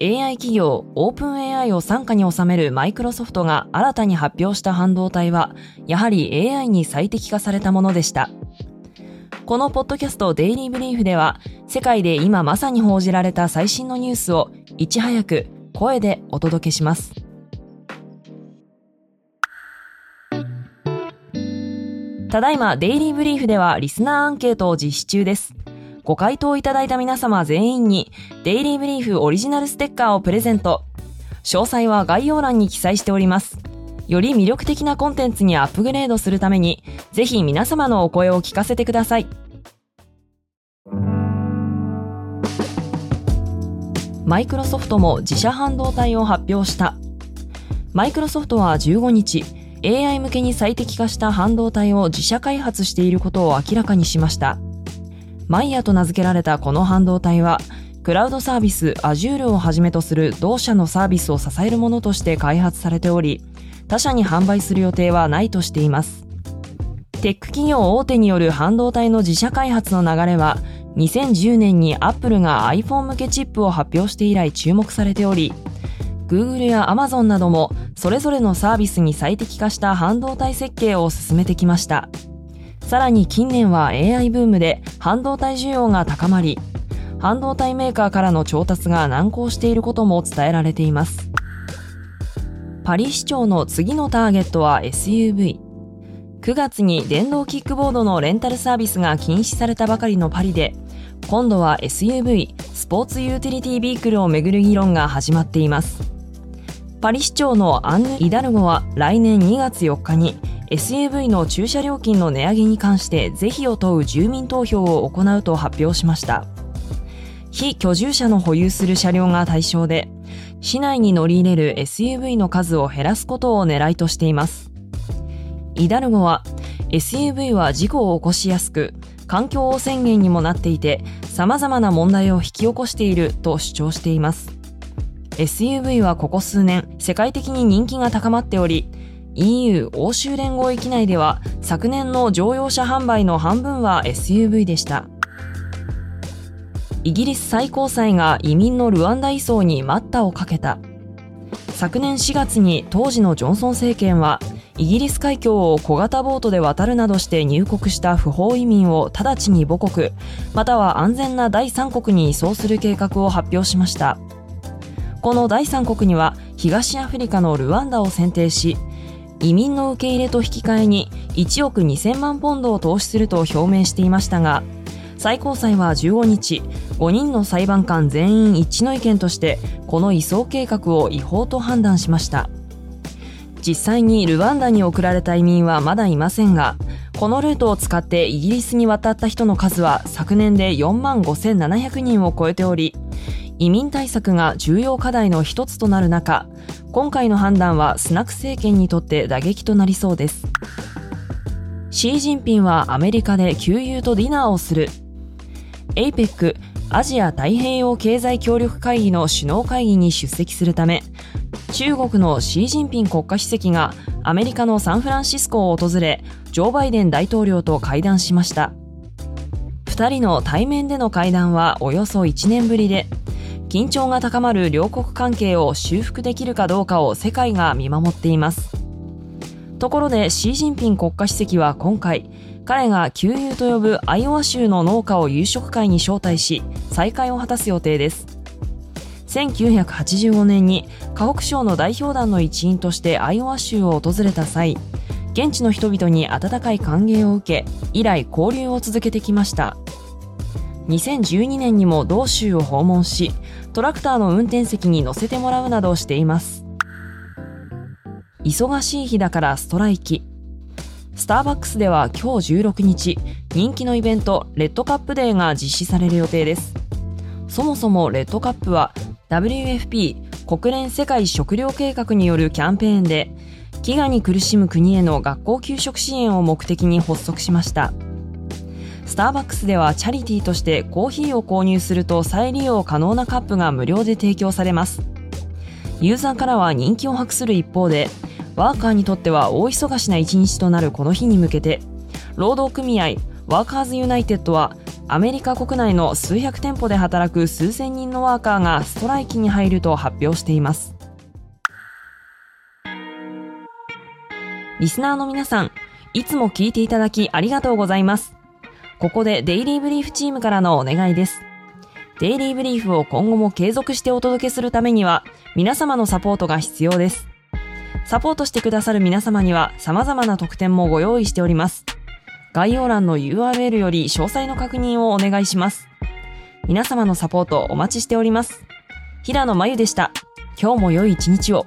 AI 企業オープン AI を傘下に収めるマイクロソフトが新たに発表した半導体は、やはり AI に最適化されたものでした。このポッドキャストデイリーブリーフでは、世界で今まさに報じられた最新のニュースをいち早く声でお届けします。ただいまデイリーブリーフではリスナーアンケートを実施中です。ご回答いただいた皆様全員に、デイリーブリーフオリジナルステッカーをプレゼント。詳細は概要欄に記載しております。より魅力的なコンテンツにアップグレードするために、ぜひ皆様のお声を聞かせてください。マイクロソフトも自社半導体を発表した。マイクロソフトは15日、AI 向けに最適化した半導体を自社開発していることを明らかにしました。マイヤと名付けられたこの半導体は、クラウドサービス Azure をはじめとする同社のサービスを支えるものとして開発されており、他社に販売する予定はないとしています。テック企業大手による半導体の自社開発の流れは、2010年に Apple が iPhone 向けチップを発表して以来注目されており、Google や Amazon などもそれぞれのサービスに最適化した半導体設計を進めてきました。さらに近年は AI ブームで半導体需要が高まり、半導体メーカーからの調達が難航していることも伝えられています。パリ市長の次のターゲットは SUV。9月に電動キックボードのレンタルサービスが禁止されたばかりのパリで、今度は SUV、スポーツユーティリティビークルをめぐる議論が始まっています。パリ市長のアンヌ・イダルゴは来年2月4日に SUV の駐車料金の値上げに関して是非を問う住民投票を行うと発表しました。非居住者の保有する車両が対象で市内に乗り入れる SUV の数を減らすことを狙いとしています。イダルゴは SUV は事故を起こしやすく環境汚染源にもなっていて様々な問題を引き起こしていると主張しています。SUV はここ数年世界的に人気が高まっており EU 欧州連合域内では昨年の乗用車販売の半分は SUV でした。イギリス最高裁が移民のルワンダ移送に待ったをかけた。昨年4月に当時のジョンソン政権はイギリス海峡を小型ボートで渡るなどして入国した不法移民を直ちに母国または安全な第三国に移送する計画を発表しました。この第三国には東アフリカのルワンダを選定し移民の受け入れと引き換えに1億2000万ポンドを投資すると表明していましたが最高裁は15日5人の裁判官全員一致の意見としてこの移送計画を違法と判断しました。実際にルワンダに送られた移民はまだいませんがこのルートを使ってイギリスに渡った人の数は昨年で4万5700人を超えており移民対策が重要課題の一つとなる中今回の判断はスナク政権にとって打撃となりそうです。シー・ジンピンはアメリカで給油とディナーをする。APEC アジア太平洋経済協力会議の首脳会議に出席するため、中国のシー・ジンピン国家主席がアメリカのサンフランシスコを訪れ、ジョー・バイデン大統領と会談しました。二人の対面での会談はおよそ1年ぶりで、緊張が高まる両国関係を修復できるかどうかを世界が見守っています。ところでシー・ジンピン国家主席は今回彼が給油と呼ぶアイオワ州の農家を夕食会に招待し再会を果たす予定です。1985年に河北省の代表団の一員としてアイオワ州を訪れた際現地の人々に温かい歓迎を受け以来交流を続けてきました。2012年にも同州を訪問しトラクターの運転席に乗せてもらうなどしています。忙しい日だからストライキ。スターバックスでは今日16日人気のイベントレッドカップデーが実施される予定です。そもそもレッドカップは WFP 国連世界食糧計画によるキャンペーンで飢餓に苦しむ国への学校給食支援を目的に発足しました。スターバックスではチャリティーとしてコーヒーを購入すると再利用可能なカップが無料で提供されますユーザーからは人気を博する一方でワーカーにとっては大忙しな一日となるこの日に向けて労働組合ワーカーズユナイテッドはアメリカ国内の数百店舗で働く数千人のワーカーがストライキに入ると発表していますリスナーの皆さん、いつも聞いていただきありがとうございます。ここでデイリーブリーフチームからのお願いです。デイリーブリーフを今後も継続してお届けするためには、皆様のサポートが必要です。サポートしてくださる皆様には様々な特典もご用意しております。概要欄の URL より詳細の確認をお願いします。皆様のサポートお待ちしております。平野真由でした。今日も良い一日を。